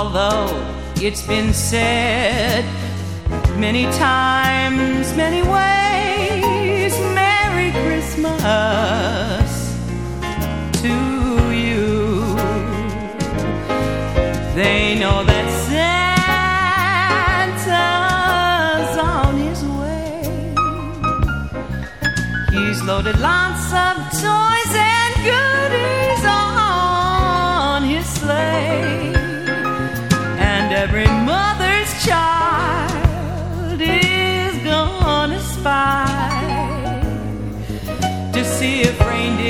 Although it's been said many times, many ways, Merry Christmas to you. They know that Santa's on his way. He's loaded lots of toys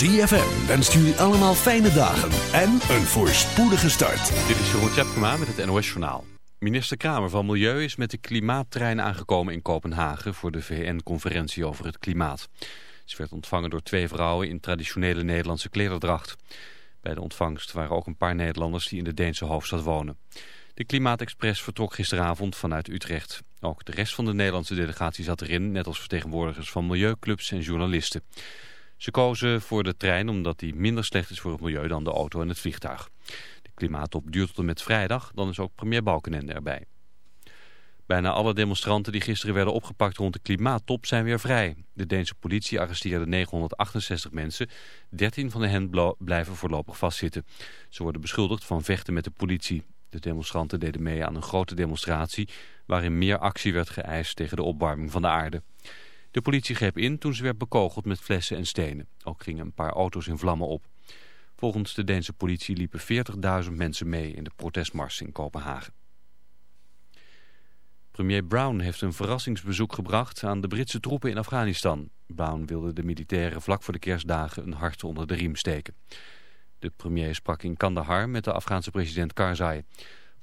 ZFM wenst jullie allemaal fijne dagen en een voorspoedige start. Dit is Jeroen Tjepkema met het NOS Journaal. Minister Kramer van Milieu is met de klimaattrein aangekomen in Kopenhagen... voor de VN-conferentie over het klimaat. Ze werd ontvangen door twee vrouwen in traditionele Nederlandse klederdracht. Bij de ontvangst waren ook een paar Nederlanders die in de Deense hoofdstad wonen. De Klimaatexpress vertrok gisteravond vanuit Utrecht. Ook de rest van de Nederlandse delegatie zat erin... net als vertegenwoordigers van milieuclubs en journalisten. Ze kozen voor de trein omdat die minder slecht is voor het milieu dan de auto en het vliegtuig. De klimaattop duurt tot en met vrijdag, dan is ook premier Balkenende erbij. Bijna alle demonstranten die gisteren werden opgepakt rond de klimaattop zijn weer vrij. De Deense politie arresteerde 968 mensen. 13 van hen blijven voorlopig vastzitten. Ze worden beschuldigd van vechten met de politie. De demonstranten deden mee aan een grote demonstratie... waarin meer actie werd geëist tegen de opwarming van de aarde. De politie greep in toen ze werd bekogeld met flessen en stenen. Ook gingen een paar auto's in vlammen op. Volgens de Deense politie liepen 40.000 mensen mee in de protestmars in Kopenhagen. Premier Brown heeft een verrassingsbezoek gebracht aan de Britse troepen in Afghanistan. Brown wilde de militairen vlak voor de kerstdagen een hart onder de riem steken. De premier sprak in Kandahar met de Afghaanse president Karzai.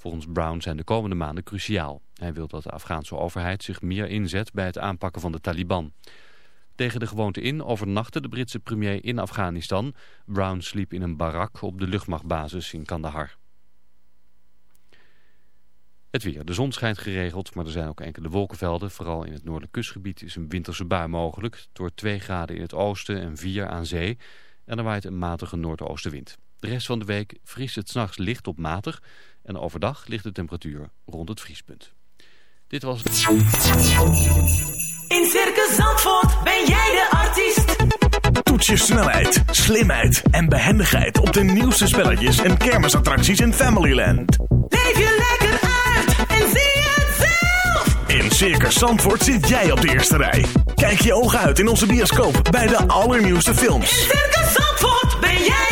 Volgens Brown zijn de komende maanden cruciaal. Hij wil dat de Afghaanse overheid zich meer inzet bij het aanpakken van de Taliban. Tegen de gewoonte in overnachtte de Britse premier in Afghanistan. Brown sliep in een barak op de luchtmachtbasis in Kandahar. Het weer. De zon schijnt geregeld, maar er zijn ook enkele wolkenvelden. Vooral in het noordelijk kustgebied is een winterse bui mogelijk. Door 2 graden in het oosten en 4 aan zee. En er waait een matige noordoostenwind. De rest van de week vriest het s'nachts licht op matig. En overdag ligt de temperatuur rond het vriespunt. Dit was het. In Circus Zandvoort ben jij de artiest. Toets je snelheid, slimheid en behendigheid op de nieuwste spelletjes en kermisattracties in Familyland. Leef je lekker uit en zie het zelf. In Circus Zandvoort zit jij op de eerste rij. Kijk je ogen uit in onze bioscoop bij de allernieuwste films. In Circus Zandvoort ben jij de artiest.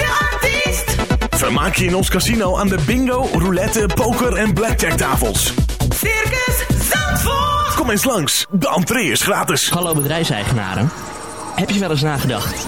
Vermaak je in ons casino aan de bingo, roulette, poker en blackjack tafels. Circus Zandvoort. Kom eens langs, de entree is gratis. Hallo bedrijfseigenaren. Heb je wel eens nagedacht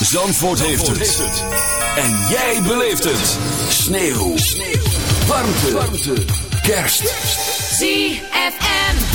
Zandvoort heeft het. En jij beleeft het. Sneeuw. Warmte. Warmte. Kerst. ZFM.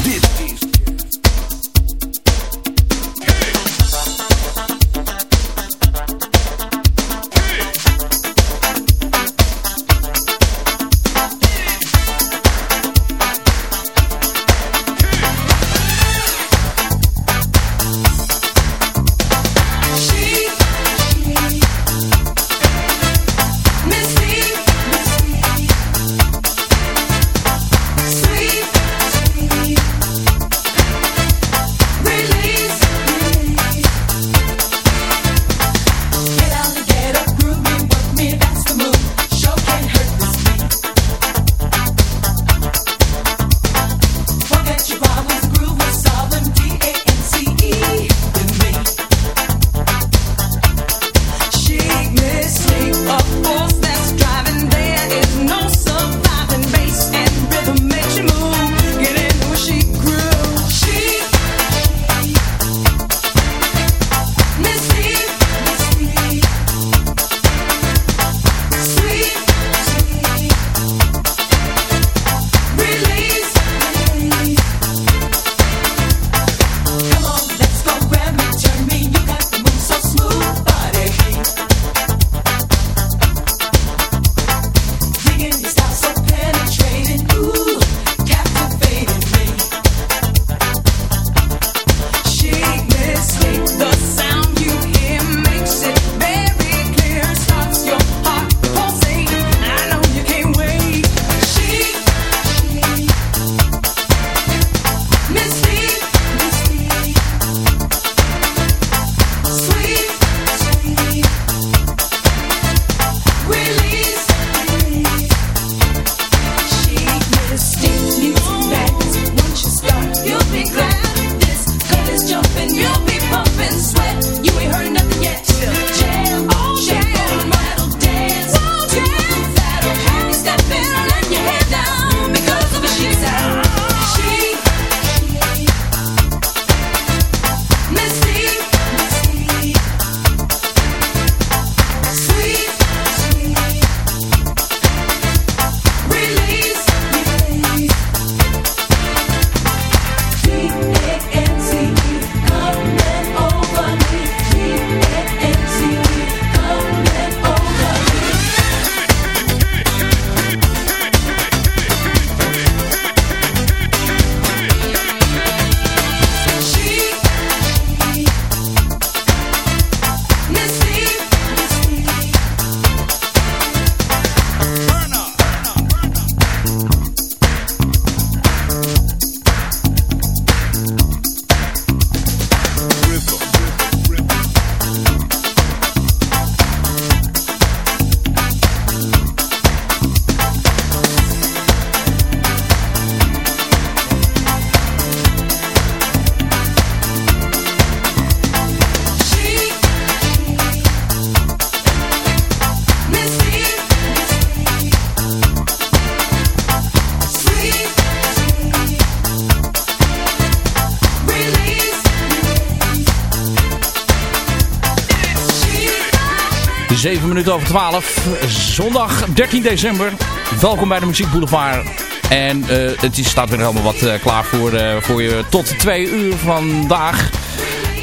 7 minuten over 12. Zondag 13 december. Welkom bij de Muziek Boulevard. En uh, het staat weer helemaal wat uh, klaar voor, uh, voor je tot 2 uur vandaag.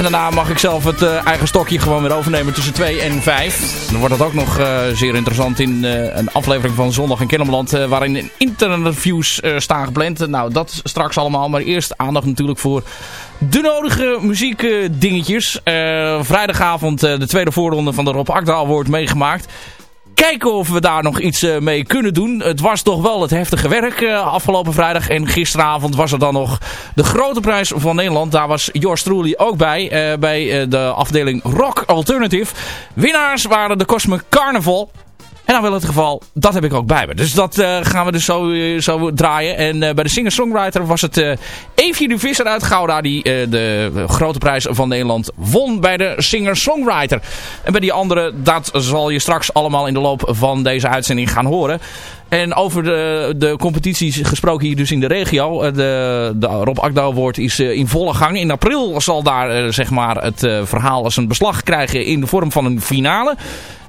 En daarna mag ik zelf het eigen stokje gewoon weer overnemen tussen 2 en 5. Dan wordt het ook nog zeer interessant in een aflevering van Zondag in Kennemerland. waarin interviews staan gepland. Nou, dat straks allemaal. Maar eerst aandacht natuurlijk voor de nodige muziekdingetjes. Vrijdagavond de tweede voorronde van de Rob Akda Award meegemaakt. Kijken of we daar nog iets uh, mee kunnen doen. Het was toch wel het heftige werk afgelopen vrijdag. En gisteravond was er dan nog de grote prijs van Nederland. Daar was Joost Troely ook bij. bij de afdeling Rock Alternative. Winnaars waren de Cosmic Carnival. En dan wel het geval, dat heb ik ook bij me. Dus dat uh, gaan we dus zo, uh, zo draaien. En uh, bij de singer-songwriter was het Evie de Visser uit Gouda... die de grote prijs van Nederland won bij de singer-songwriter. En bij die andere, dat zal je straks allemaal in de loop van deze uitzending gaan horen. En over de, de competities gesproken hier dus in de regio. De, de Rob Akda is in volle gang. In april zal daar zeg maar het verhaal als een beslag krijgen in de vorm van een finale.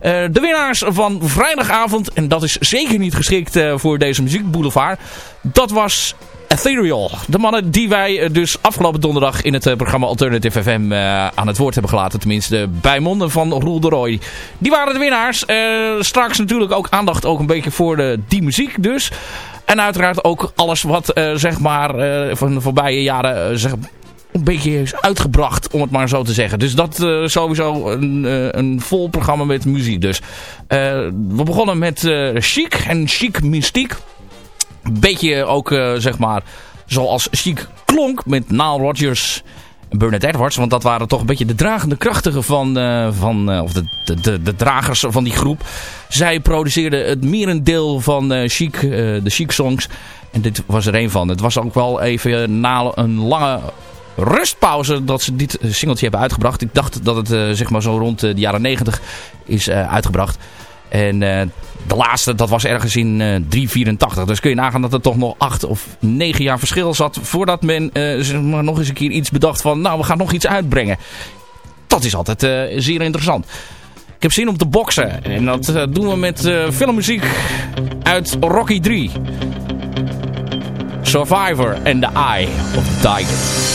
De winnaars van vrijdagavond, en dat is zeker niet geschikt voor deze muziekboulevard, dat was Ethereal. De mannen die wij dus afgelopen donderdag in het uh, programma Alternative FM aan het woord hebben gelaten. Tenminste bij monden van Roel de Roy. Die waren de winnaars. straks natuurlijk ook aandacht ook een beetje voor de, die muziek dus. En uiteraard ook alles wat zeg maar van de voorbije jaren zeg, een beetje is uitgebracht, om het maar zo te zeggen. Dus dat sowieso een, een vol programma met muziek dus. We begonnen met Chic en Chic Mystiek. Een beetje ook, zeg maar, zoals Chic klonk met Nile Rodgers en Bernard Edwards. Want dat waren toch een beetje de dragende krachtigen van, van of de, de, de, dragers van die groep. Zij produceerden het merendeel van Chic, de Chic songs. En dit was er een van. Het was ook wel even na een lange rustpauze dat ze dit singeltje hebben uitgebracht. Ik dacht dat het uh, zeg maar zo rond uh, de jaren 90 is uh, uitgebracht. En de laatste, dat was ergens in 384. Dus kun je nagaan dat er toch nog 8 of 9 jaar verschil zat... voordat men maar nog eens een keer iets bedacht van... nou, we gaan nog iets uitbrengen. Dat is altijd zeer interessant. Ik heb zin om te boksen. En dat doen we met filmmuziek uit Rocky 3. Survivor and the Eye of the Tiger.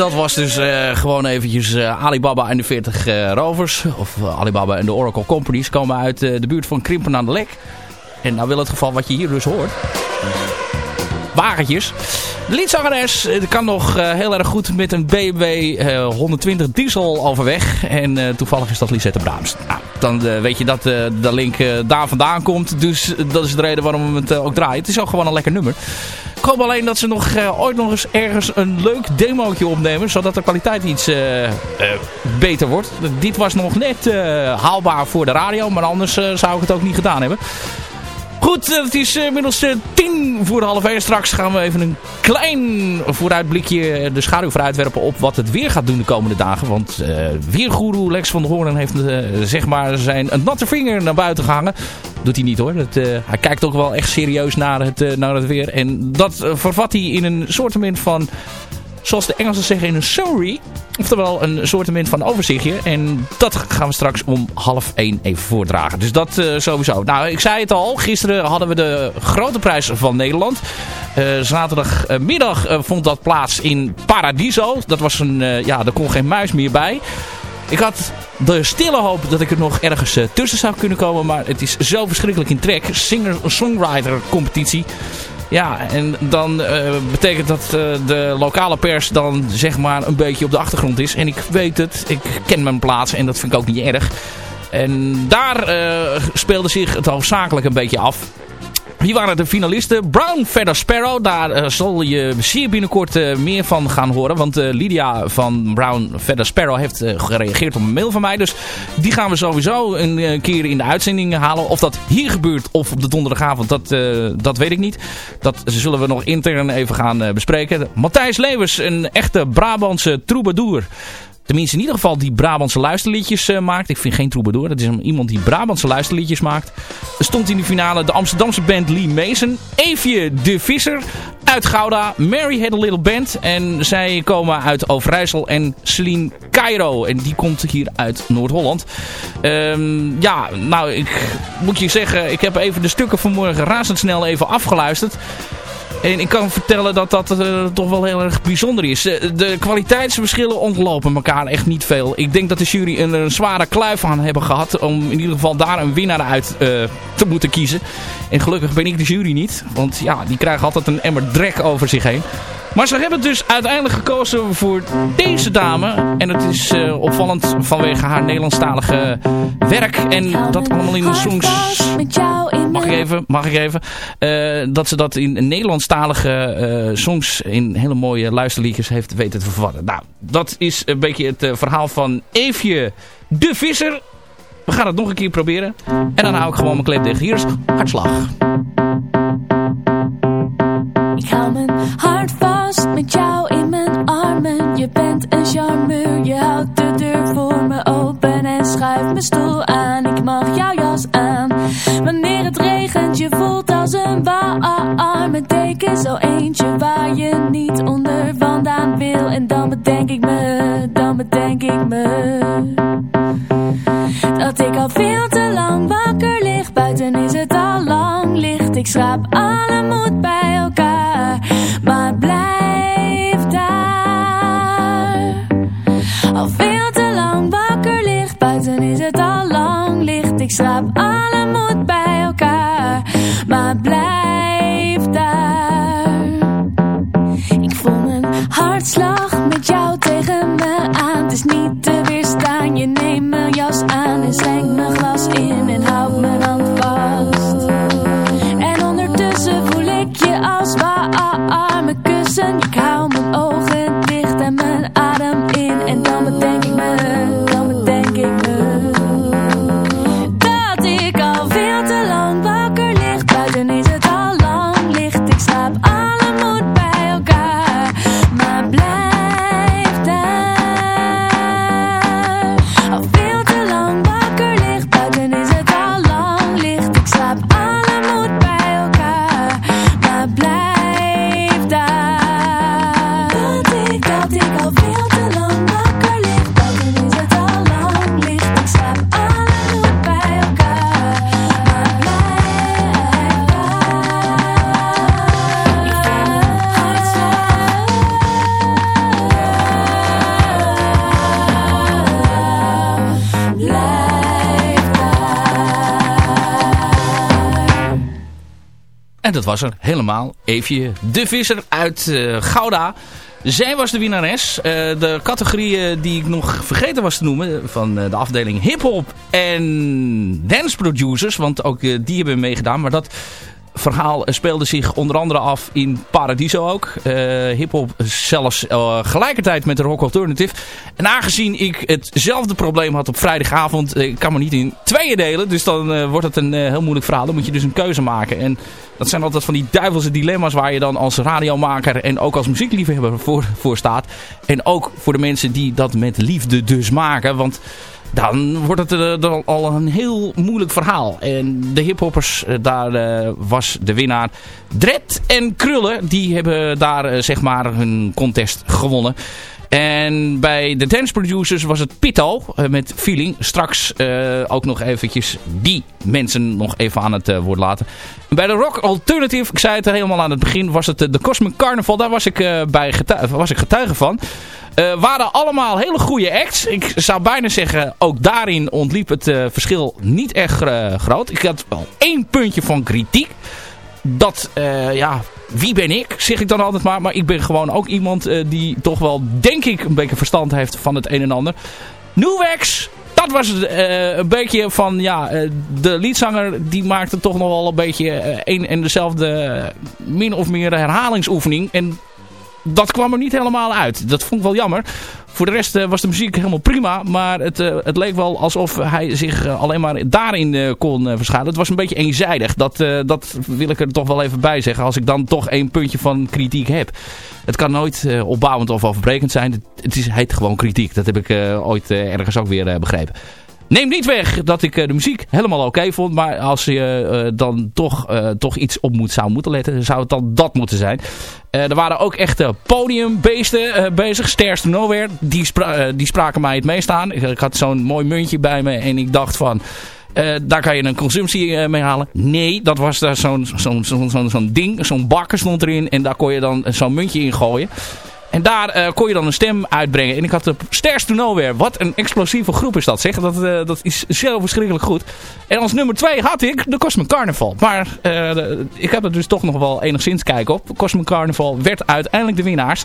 Dat was dus uh, gewoon eventjes uh, Alibaba en de 40 uh, rovers. Of Alibaba en de Oracle Companies komen uit de buurt van Krimpen aan de Lek. En nou wil het geval wat je hier dus hoort. Wagentjes. De liedzangeres kan nog heel erg goed met een BMW 120 diesel overweg. En toevallig is dat Lisette Braams. Nou, dan weet je dat de link daar vandaan komt. Dus dat is de reden waarom we het ook draaien. Het is ook gewoon een lekker nummer. Hoop alleen dat ze nog uh, ooit nog eens ergens een leuk demootje opnemen. Zodat de kwaliteit iets uh, uh, beter wordt. Dit was nog net haalbaar voor de radio. Maar anders zou ik het ook niet gedaan hebben. Goed, het is inmiddels tien voor half één. Straks gaan we even een klein vooruitblikje de schaduw vooruitwerpen op wat het weer gaat doen de komende dagen. Want uh, weergoeroe Lex van der Hoorn heeft zeg maar zijn een natte vinger naar buiten gehangen. Doet hij niet hoor. Hij kijkt ook wel echt serieus naar het, naar het weer. En dat vervat hij in een soort van zoals de Engelsen zeggen, in een sorry. Oftewel een soortement van overzichtje. En dat gaan we straks om half één even voordragen. Dus dat uh, sowieso. Nou, ik zei het al. Gisteren hadden we de grote prijs van Nederland. Uh, zaterdagmiddag uh, vond dat plaats in Paradiso. Dat was een... ja, er kon geen muis meer bij. Ik had de stille hoop dat ik er nog ergens tussen zou kunnen komen. Maar het is zo verschrikkelijk in trek. Singer-songwriter competitie. Ja, en dan uh, betekent dat uh, de lokale pers dan zeg maar een beetje op de achtergrond is. En ik weet het, ik ken mijn plaats en dat vind ik ook niet erg. En daar uh, speelde zich het hoofdzakelijk een beetje af. Wie waren de finalisten? Brown Feather Sparrow. Daar uh, zal je zeer binnenkort uh, meer van gaan horen. Want uh, Lydia van Brown Feather Sparrow heeft gereageerd op een mail van mij. Dus die gaan we sowieso een keer in de uitzending halen. Of dat hier gebeurt of op de donderdagavond, dat, dat weet ik niet. Dat zullen we nog intern even gaan bespreken. Matthijs Lewers, een echte Brabantse troubadour. Tenminste in ieder geval die Brabantse luisterliedjes uh, maakt. Ik vind geen troubadour. Dat is iemand die Brabantse luisterliedjes maakt. Stond in de finale de Amsterdamse band Lee Mason. Eefje de Visser uit Gouda. Mary had a little band. En zij komen uit Overijssel. En Celine Cairo. En die komt hier uit Noord-Holland. Um, ja, nou ik moet je zeggen. Ik heb even de stukken vanmorgen razendsnel even afgeluisterd. En ik kan vertellen dat dat uh, toch wel heel erg bijzonder is. Uh, de kwaliteitsverschillen ontlopen elkaar echt niet veel. Ik denk dat de jury een, een zware kluif aan hebben gehad om in ieder geval daar een winnaar uit uh, te moeten kiezen. En gelukkig ben ik de jury niet. Want ja, die krijgen altijd een emmer drek over zich heen. Maar ze hebben dus uiteindelijk gekozen voor deze dame. En het is uh, opvallend vanwege haar Nederlandstalige werk. En dat allemaal in de songs... Mag ik even? Mag ik even? Uh, dat ze dat in Nederlandstalige uh, songs in hele mooie luisterliedjes heeft weten te vervatten. Nou, dat is een beetje het verhaal van Eefje de Visser. We gaan het nog een keer proberen. En dan hou ik gewoon mijn kleed dicht. Hier is Hartslag. Ik hou mijn hart een charmeur, je houdt de deur voor me open en schuift mijn stoel aan. Ik mag jouw jas aan. Wanneer het regent, je voelt als een warme deken. Zo eentje waar je niet onder vandaan wil. En dan bedenk ik me, dan bedenk ik me. Dat ik al veel te lang wakker lig. Buiten is het al lang licht. Ik schraap alle moed bij elkaar. Ik schraap alle moed bij elkaar. Maar blijf Eefje de Visser uit eh, Gouda. Zij was de winnares. Eh, de categorieën die ik nog vergeten was te noemen. Van eh, de afdeling hip-hop en dance producers. Want ook die hebben meegedaan. Maar dat verhaal speelde zich onder andere af in Paradiso ook. Hip-hop zelfs gelijkertijd met de rock alternative. En aangezien ik hetzelfde probleem had op vrijdagavond, ik kan me niet in tweeën delen. Dus dan wordt het een heel moeilijk verhaal. Dan moet je dus een keuze maken. En dat zijn altijd van die duivelse dilemma's waar je dan als radiomaker en ook als muziekliefhebber voor, voor staat. En ook voor de mensen die dat met liefde dus maken. Want dan wordt het uh, dan al een heel moeilijk verhaal. En de hiphoppers, uh, daar uh, was de winnaar Dred en Krullen. Die hebben daar zeg maar hun contest gewonnen. En bij de dance producers was het Pito met Feeling. Straks ook nog eventjes die mensen nog even aan het woord laten. bij de Rock Alternative, ik zei het er helemaal aan het begin, was het de Cosmic Carnival. Daar was ik, bij getuige, was ik getuige van. Uh, waren allemaal hele goede acts. Ik zou bijna zeggen, ook daarin ontliep het uh, verschil niet echt uh, groot. Ik had wel één puntje van kritiek. Dat, ja, wie ben ik, zeg ik dan altijd maar. Maar ik ben gewoon ook iemand die toch wel, denk ik, een beetje verstand heeft van het een en ander. Nuwex, dat was een beetje van, ja, de liedzanger die maakte toch nog wel een beetje een en dezelfde min of meer herhalingsoefening. En dat kwam er niet helemaal uit. Dat vond ik wel jammer. Voor de rest uh, was de muziek helemaal prima. Maar het, uh, het leek wel alsof hij zich uh, alleen maar daarin kon verschuilen. Het was een beetje eenzijdig. Dat, dat wil ik er toch wel even bij zeggen. Als ik dan toch één puntje van kritiek heb. Het kan nooit opbouwend of overbrekend zijn. Het, het is, heet gewoon kritiek. Dat heb ik ooit ergens ook weer begrepen. Neem niet weg dat ik de muziek helemaal oké vond. Maar als je dan toch, toch iets op moet, zou moeten letten, zou het dan dat moeten zijn. er waren ook echte podiumbeesten bezig. Stairs to Nowhere. Die, die spraken mij het meest aan. Ik, had zo'n mooi muntje bij me en ik dacht van... Daar kan je een consumptie mee halen. Nee, dat was daar zo'n zo'n zo'n zo'n zo ding. Zo'n bakker stond erin. En daar kon je dan zo'n muntje in gooien. En daar uh, kon je dan een stem uitbrengen. En ik had de Stairs to Nowhere. Wat een explosieve groep is dat, zeg. Dat, uh, dat is zo verschrikkelijk goed. En als nummer 2 had ik de Cosmic Carnival. Maar de, ik heb er dus toch nog wel enigszins kijk op. Cosmic Carnival werd uiteindelijk de winnaars.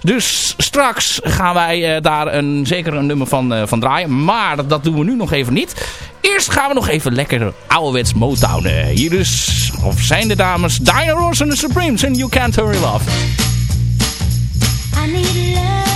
Dus straks gaan wij daar een, zeker een nummer van, van draaien. Maar dat doen we nu nog even niet. Eerst gaan we nog even lekker ouderwets Motown. hier dus, of zijn de dames, Diana Ross and the Supremes en You Can't Hurry Love. I need love.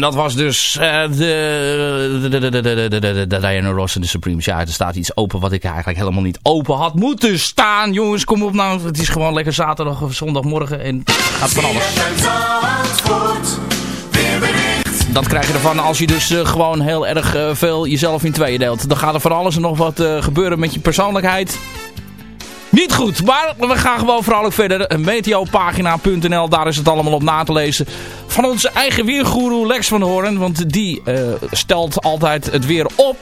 En dat was dus eh, de, de, de, de, Ross en de Supremes. Ja, er staat iets open wat ik eigenlijk helemaal niet open had moeten staan. Jongens, kom op nou. Het is gewoon lekker zaterdag of zondagmorgen en gaat van alles. Dat krijg je ervan als je dus eh, gewoon heel erg eh, veel jezelf in tweeën deelt. Dan gaat er van alles en nog wat gebeuren met je persoonlijkheid. Niet goed, maar we gaan gewoon vooral verder. Meteopagina.nl, daar is het allemaal op na te lezen. Van onze eigen weergoeroe Lex van Hoorn. Want die uh, stelt altijd het weer op.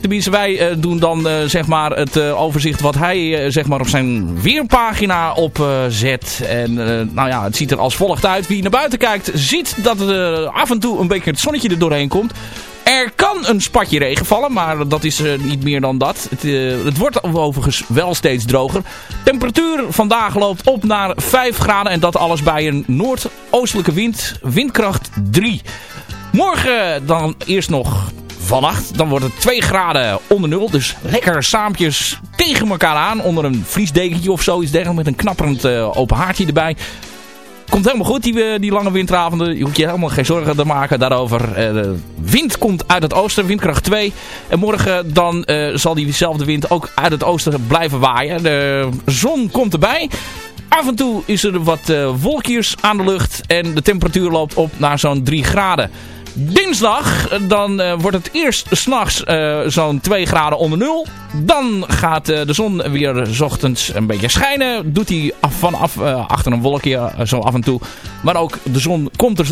Tenminste, wij uh, doen dan uh, zeg maar het overzicht wat hij zeg maar op zijn weerpagina opzet. en nou ja, het ziet er als volgt uit. Wie naar buiten kijkt, ziet dat er af en toe een beetje het zonnetje er doorheen komt. Er kan een spatje regen vallen, maar dat is uh, niet meer dan dat. Het, uh, het, wordt overigens wel steeds droger. Temperatuur vandaag loopt op naar 5 graden en dat alles bij een noordoostelijke wind, windkracht 3. Morgen dan eerst nog vannacht, dan wordt het 2 graden onder nul. Dus lekker saampjes tegen elkaar aan onder een vriesdekentje of zoiets dergelijks met een knapperend uh, open haartje erbij. Komt helemaal goed, die, die lange winteravonden. Je hoeft je helemaal geen zorgen te maken daarover. Uh, de wind komt uit het oosten, windkracht 2. En morgen dan uh, zal diezelfde wind ook uit het oosten blijven waaien. De zon komt erbij. Af en toe is er wat wolkjes aan de lucht. En de temperatuur loopt op naar zo'n 3 graden. Dinsdag, dan uh, wordt het eerst s'nachts uh, zo'n 2 graden onder nul. Dan gaat uh, de zon weer s ochtends een beetje schijnen. Doet hij af, vanaf achter een wolkje zo af en toe. Maar ook de zon komt er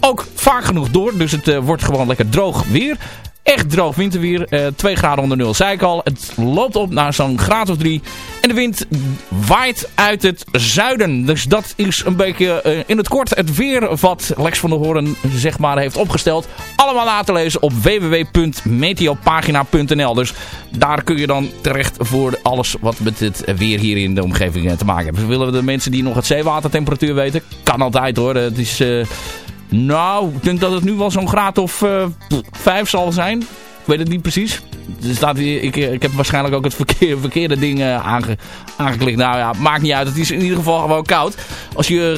ook vaak genoeg door. Dus het wordt gewoon lekker droog weer. Echt droog winterweer. Uh, 2 graden onder nul, zei ik al. Het loopt op naar zo'n graad of 3. En de wind waait uit het zuiden. Dus dat is een beetje uh, in het kort het weer wat Lex van der Hoorn zeg maar heeft opgesteld. Allemaal na te lezen op www.meteopagina.nl Dus daar kun je dan terecht voor alles wat met het weer hier in de omgeving te maken heeft. Dus willen we de mensen die nog het zeewatertemperatuur weten? Kan altijd hoor. Het is... nou, ik denk dat het nu wel zo'n graad of uh, vijf zal zijn. Ik weet het niet precies. Er staat ik, ik heb waarschijnlijk ook het verkeerde, ding uh, aange, aangeklikt. Nou ja, maakt niet uit. Het is in ieder geval gewoon koud. Als je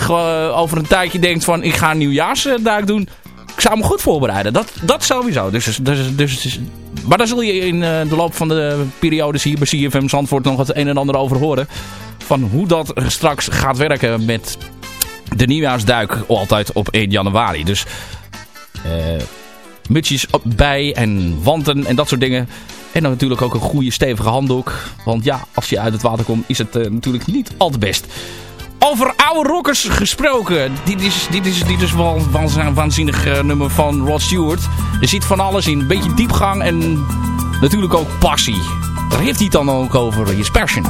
over een tijdje denkt van ik ga een nieuwjaarsduik doen. Ik zou me goed voorbereiden. Dat, dat sowieso. Dus, dus, dus, maar daar zul je in de loop van de periodes hier bij CFM Zandvoort nog het een en ander over horen. Van hoe dat straks gaat werken met de nieuwjaarsduik altijd op 1 januari. Dus uh, mutsjes bij en wanten en dat soort dingen. En dan natuurlijk ook een goede stevige handdoek. Want ja, als je uit het water komt is het uh, natuurlijk niet al te best. Over oude rockers gesproken. Dit is, dit is, dit is wel een waanzinnig uh, nummer van Rod Stewart. Er zit van alles in. Een beetje diepgang en natuurlijk ook passie. Daar heeft hij het dan ook over. His passion.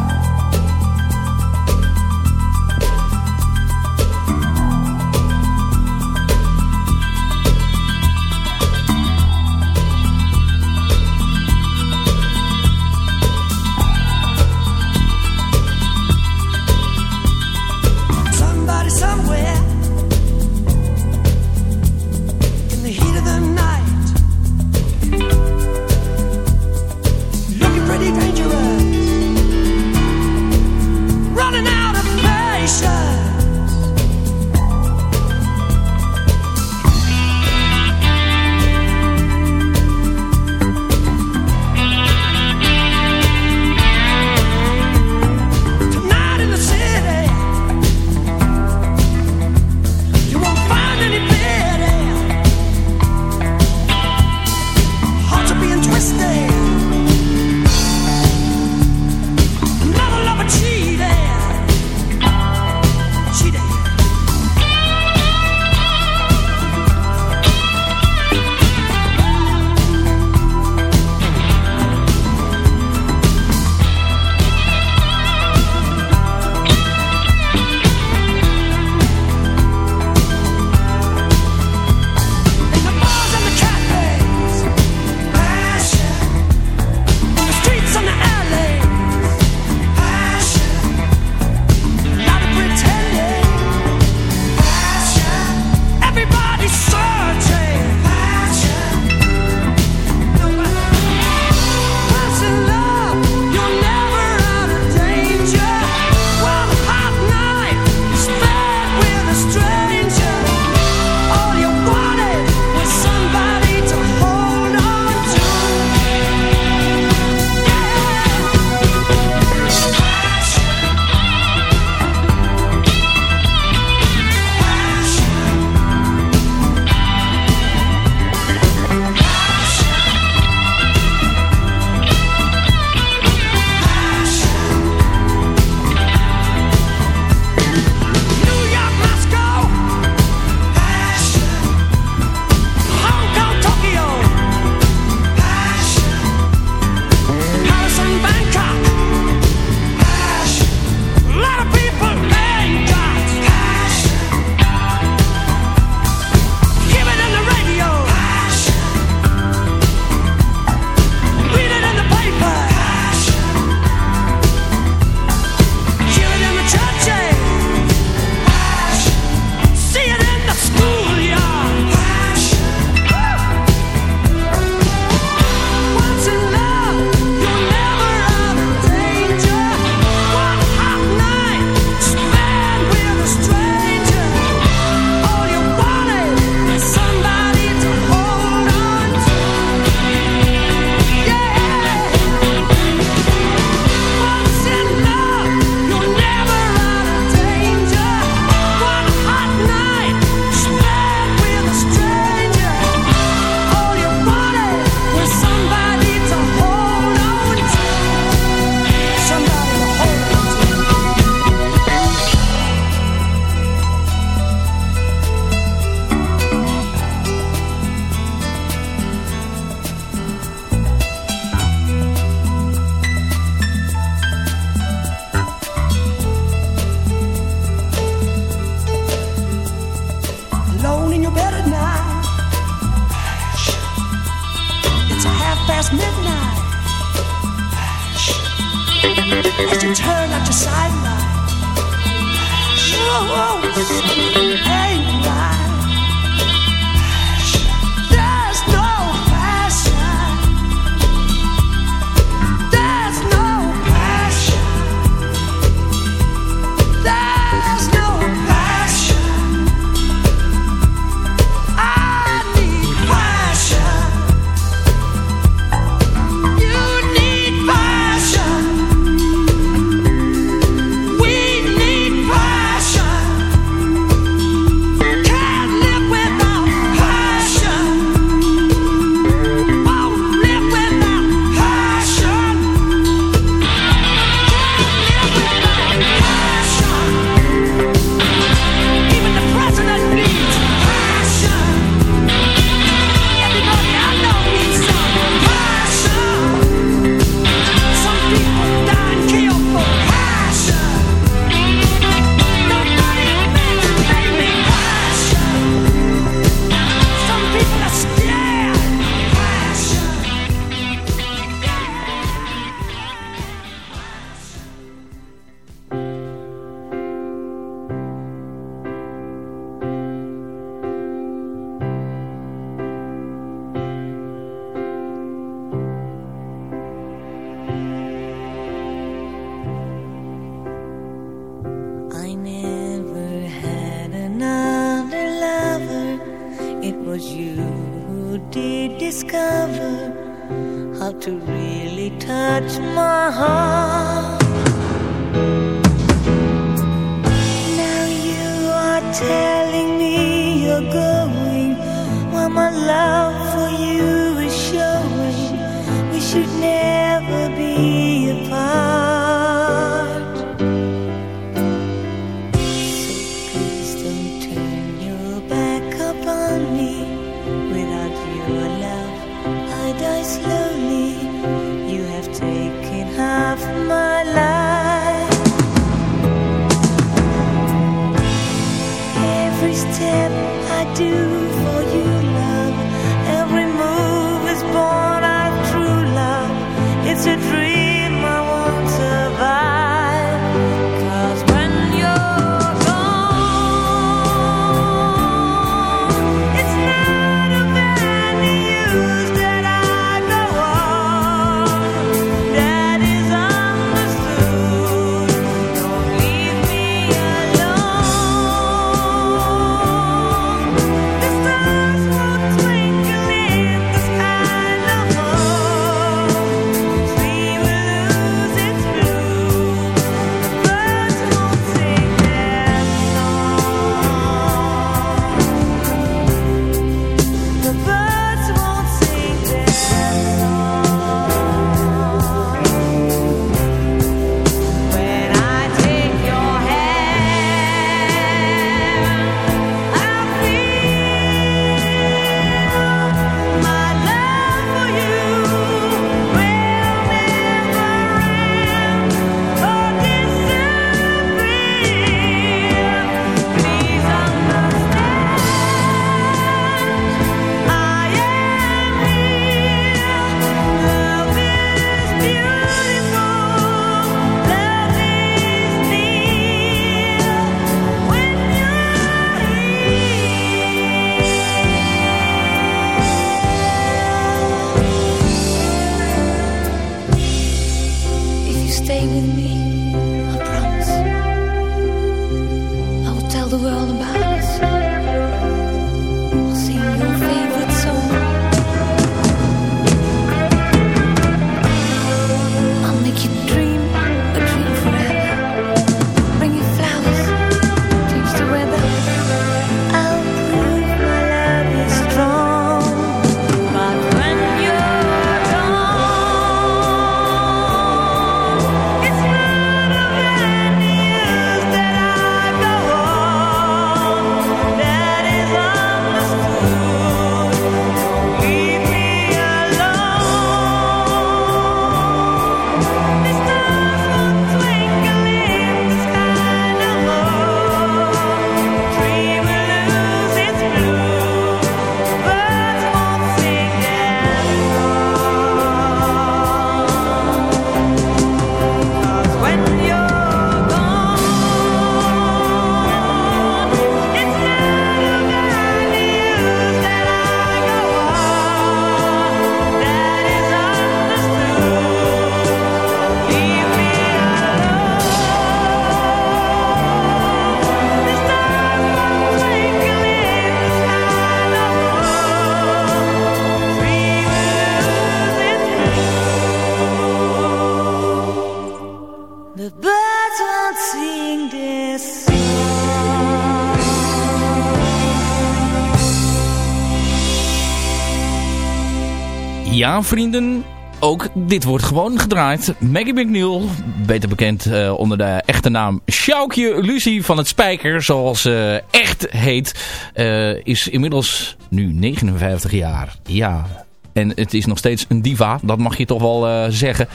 Ja, vrienden. Ook dit wordt gewoon gedraaid. Maggie McNeil, beter bekend eh, onder de echte naam Sjoukje Lucie van het Spijker, zoals ze echt heet, eh, is inmiddels nu 59 jaar. Ja, en het is nog steeds een diva, dat mag je toch wel eh, zeggen.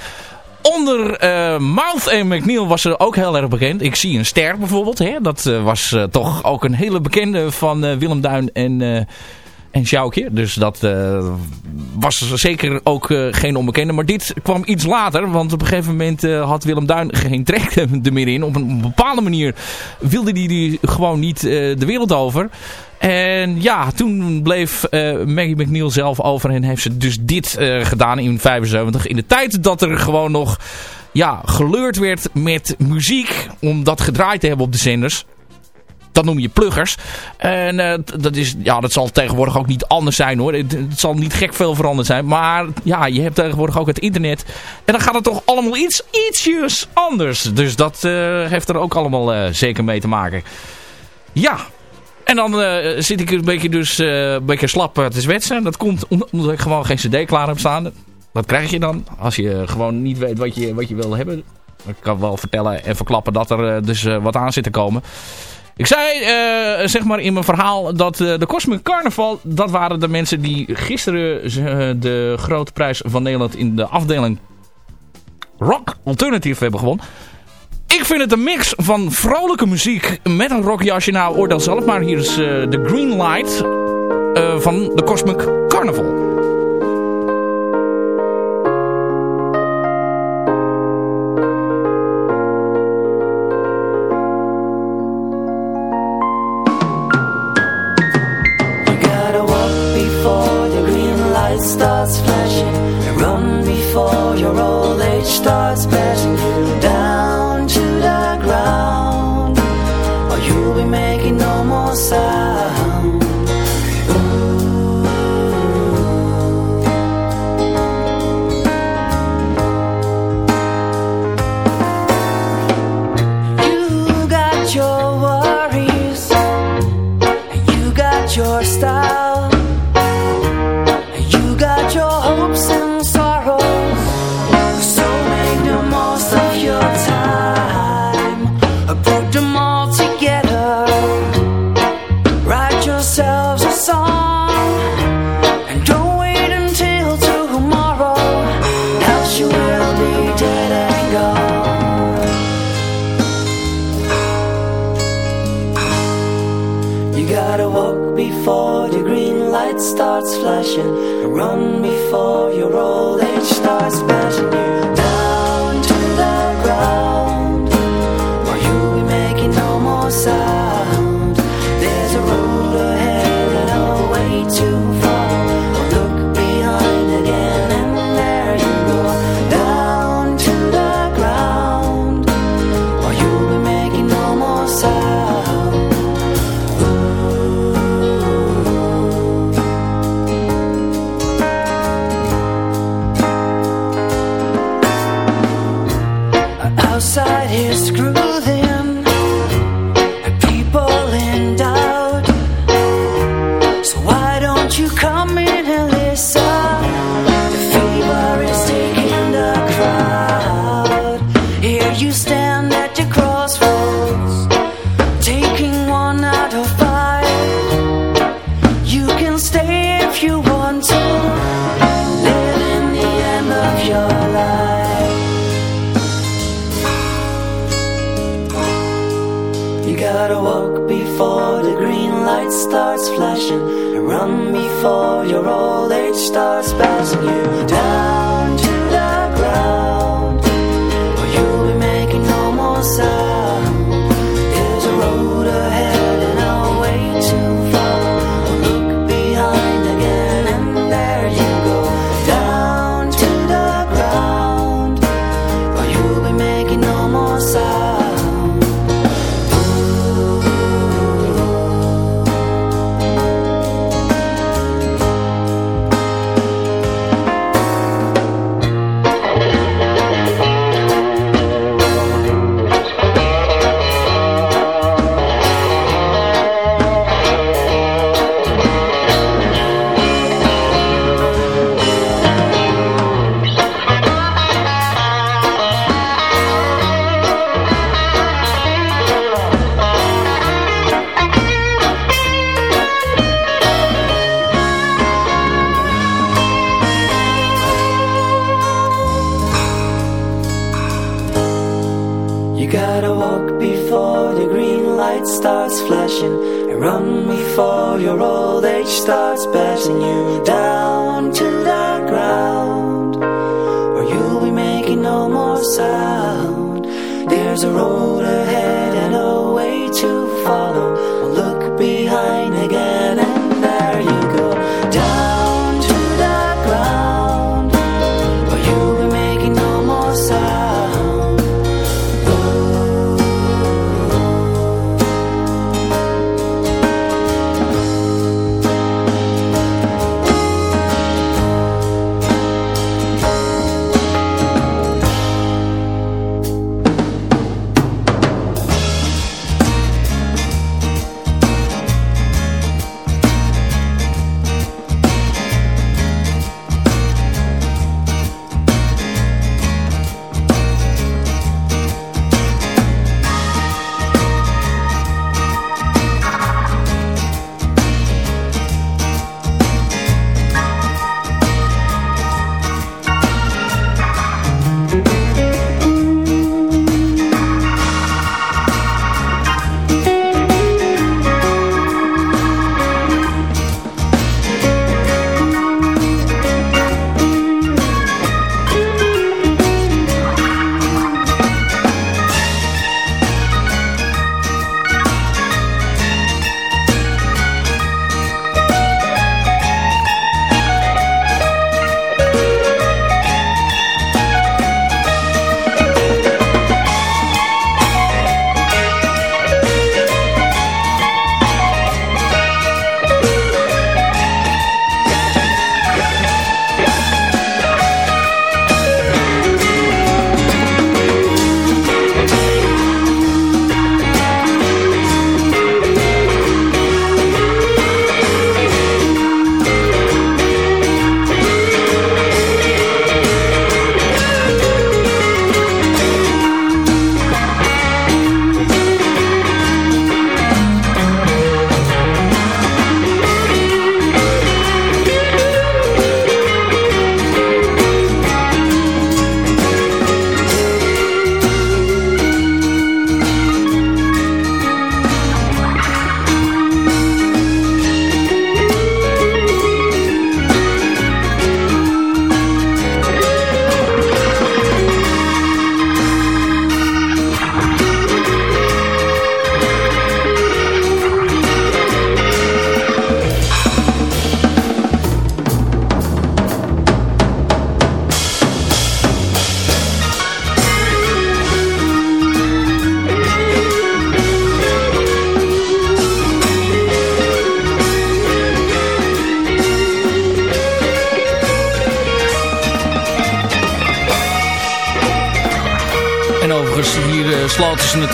Onder eh, Mouth en McNeil was ze ook heel erg bekend. Ik zie een ster bijvoorbeeld. Hè? Dat eh, was eh, toch ook een hele bekende van eh, Willem Duin en, eh en Sjoukje. Dus dat eh, was zeker ook eh, geen onbekende. Maar dit kwam iets later. Want op een gegeven moment eh, had Willem Duin geen trek er meer in. Op een bepaalde manier wilde hij die gewoon niet de wereld over. En ja, toen bleef Maggie McNeil zelf over en heeft ze dus dit gedaan in 75. In de tijd dat er gewoon nog ja, geleurd werd met muziek om dat gedraaid te hebben op de zenders. Dat noem je pluggers. En eh, dat, is, ja, dat zal tegenwoordig ook niet anders zijn hoor. Het, zal niet gek veel veranderd zijn. Maar ja, je hebt tegenwoordig ook het internet. En dan gaat het toch allemaal iets, ietsjes anders. Dus dat eh, heeft er ook allemaal eh, zeker mee te maken. Ja, en dan zit ik een beetje, dus, een beetje slap te zwetsen. Dat komt om- omdat ik gewoon geen cd klaar heb staan. Dat krijg je dan als je gewoon niet weet wat je, wat je wil hebben. Ik kan wel vertellen en verklappen dat er dus wat aan zit te komen. Ik zei eh, zeg maar in mijn verhaal dat eh, de Cosmic Carnival... dat waren de mensen die gisteren eh, de grote prijs van Nederland... in de afdeling Rock Alternative hebben gewonnen. Ik vind het een mix van vrolijke muziek met een rockjasje. Nou, oordeel zelf maar. Hier is de Green Light van de Cosmic Carnival. stars flashing.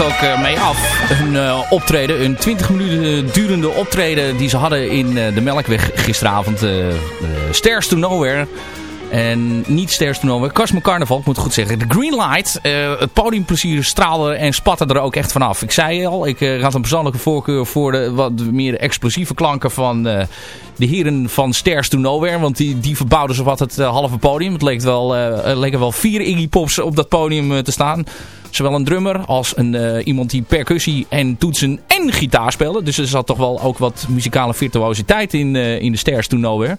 Ook eh, mee af. Hun eh, optreden, een 20 minuten durende optreden die ze hadden in eh, de Melkweg gisteravond. eh, eh, Stairs to Nowhere. En niet Stairs to Nowhere, Cosmo Carnival, ik moet goed zeggen. De Green Light, eh, het podiumplezier straalde en spatte er ook echt vanaf. Ik zei al, ik eh, had een persoonlijke voorkeur voor de wat meer explosieve klanken van eh, de heren van Stairs to Nowhere. Want die, die verbouwden ze wat het eh, halve podium. Het leek wel, eh, leken wel vier Iggy Pops op dat podium eh, te staan. Zowel een drummer als een, eh, iemand die percussie en toetsen en gitaar speelde. Dus er zat toch wel ook wat muzikale virtuositeit in, eh, in de Stairs to Nowhere.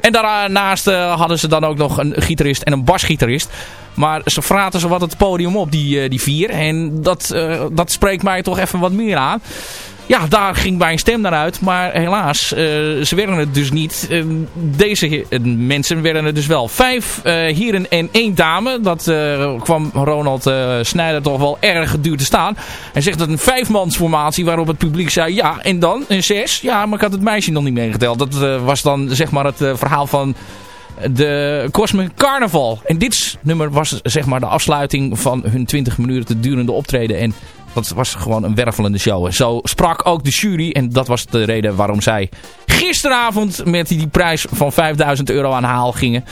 En daarnaast eh, hadden ze dan ook nog een gitarist en een basgitarist. Maar ze fraten ze wat het podium op, die, die vier. En dat, dat spreekt mij toch even wat meer aan. Ja, daar ging mijn stem naar uit. Maar helaas, eh, ze werden het dus niet. Eh, deze eh, mensen werden het dus wel. Vijf eh, heren en één dame. Dat kwam Ronald Snijder toch wel erg duur te staan. Hij zegt dat een vijfmansformatie waarop het publiek zei... Ja, en dan? Een zes? Ja, maar ik had het meisje nog niet meegeteld. Dat was dan zeg maar het verhaal van de Cosmic Carnival. En dit nummer was zeg maar de afsluiting van hun 20 minuten durende optreden. En dat was gewoon een wervelende show. Zo sprak ook de jury. En dat was de reden waarom zij gisteravond met die prijs van 5000 euro aan haal gingen.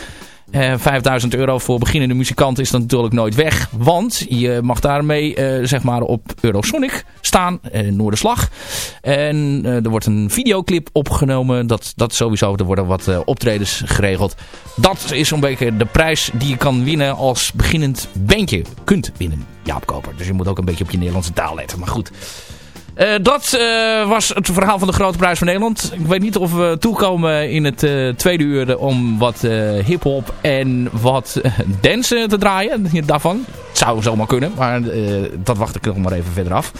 Eh 5000 euro voor beginnende muzikanten is dan natuurlijk nooit weg. Want je mag daarmee eh, zeg maar op Eurosonic staan. Uh, Noorderslag. En eh, er wordt een videoclip opgenomen. Dat, dat sowieso. Er worden wat eh, optredens geregeld. Dat is zo'n beetje de prijs die je kan winnen als beginnend bandje. Kunt winnen, Jaap Koper. Dus je moet ook een beetje op je Nederlandse taal letten. Maar goed. Eh, dat eh, was het verhaal van de Grote Prijs van Nederland. Ik weet niet of we toekomen in het eh, tweede uur om wat hip-hop en wat dance te draaien. Daarvan. Het zou zomaar kunnen, maar dat wacht ik nog maar even verder af.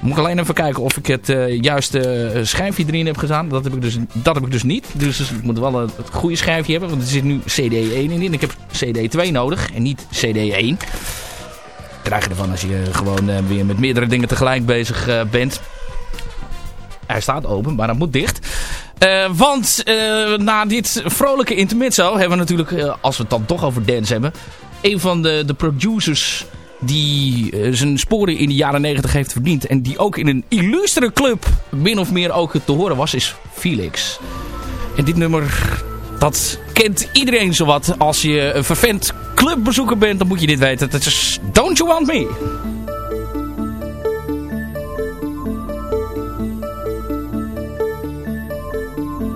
Moet ik alleen even kijken of ik het juiste schijfje erin heb gedaan. Dat heb ik dus, dat heb ik dus niet. Dus ik moet wel het goede schijfje hebben. Want er zit nu CD1 in. Ik heb CD2 nodig en niet CD1 krijg je ervan als je gewoon eh, weer met meerdere dingen tegelijk bezig eh, bent. Hij staat open, maar dat moet dicht. Eh, want na dit vrolijke intermezzo hebben we natuurlijk, als we het dan toch over dance hebben... een van de, de producers die zijn sporen in de jaren 90 heeft verdiend... en die ook in een illustere club min of meer ook te horen was, is Felix. En dit nummer, dat kent iedereen zowat. Als je een vervent clubbezoeker bent, dan moet je dit weten. Dat is Don't You Want Me.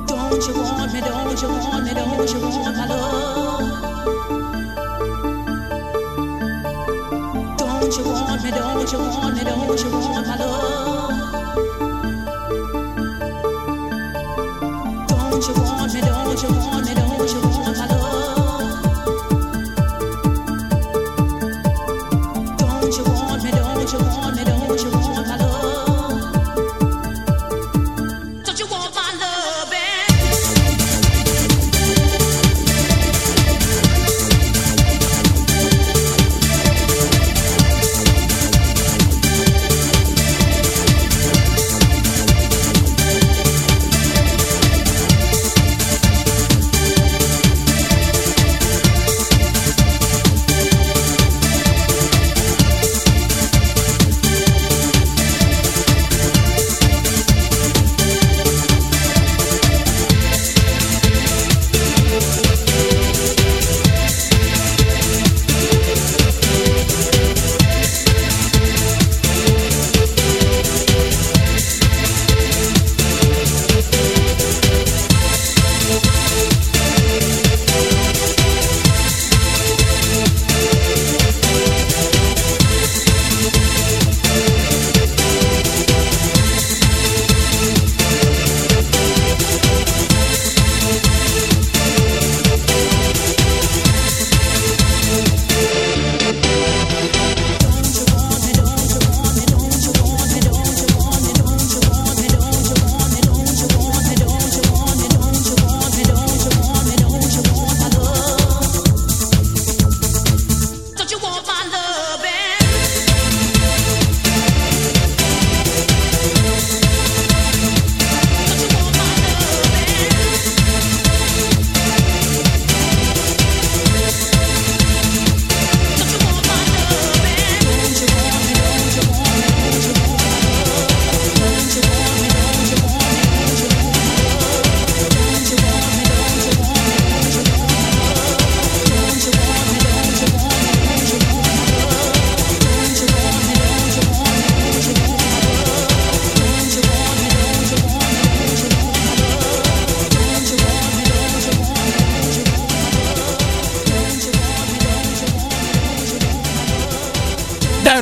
Don't you want me, don't you want me, don't you want my love? Don't you want me, don't you want me, don't? Don't you want me, don't you want me,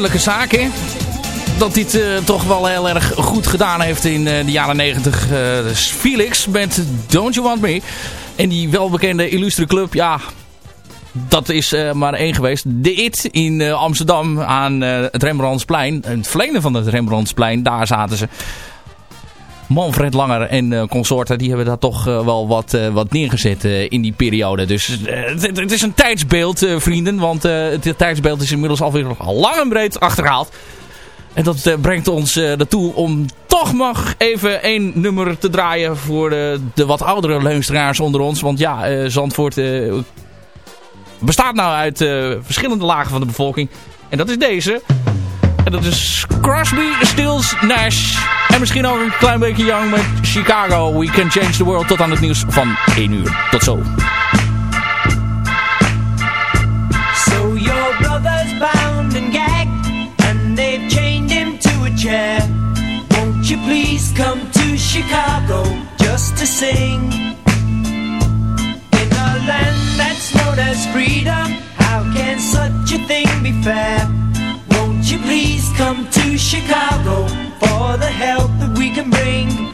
Duidelijke zaak? Dat dit eh, toch wel heel erg goed gedaan heeft in eh, de jaren 90. eh, dus Felix met Don't You Want Me. En die welbekende illustre club, ja... Dat is maar één geweest. De IT in Amsterdam aan het Rembrandtsplein. Het verlengde van het Rembrandtsplein. Daar zaten ze. Manfred Langer en eh, consorten, die hebben daar toch eh, wel wat, eh, wat neergezet in die periode. Dus het, is een tijdsbeeld, vrienden. Want het tijdsbeeld is inmiddels alweer lang en breed achterhaald. En dat brengt ons eh naartoe om toch nog even één nummer te draaien voor de, wat oudere luisteraars onder ons. Want ja, Zandvoort bestaat nou uit verschillende lagen van de bevolking. En dat is deze. En dat is Crosby, Stills, Nash. En misschien ook een klein beetje Young met Chicago. We can change the world. Tot aan het nieuws van 1 uur. Tot zo. So your brother's bound and gagged. And they've chained him to a chair. Won't you please come to Chicago just to sing? In a land that's known as freedom. How can such a thing be fair? Would you please come to Chicago for the help that we can bring?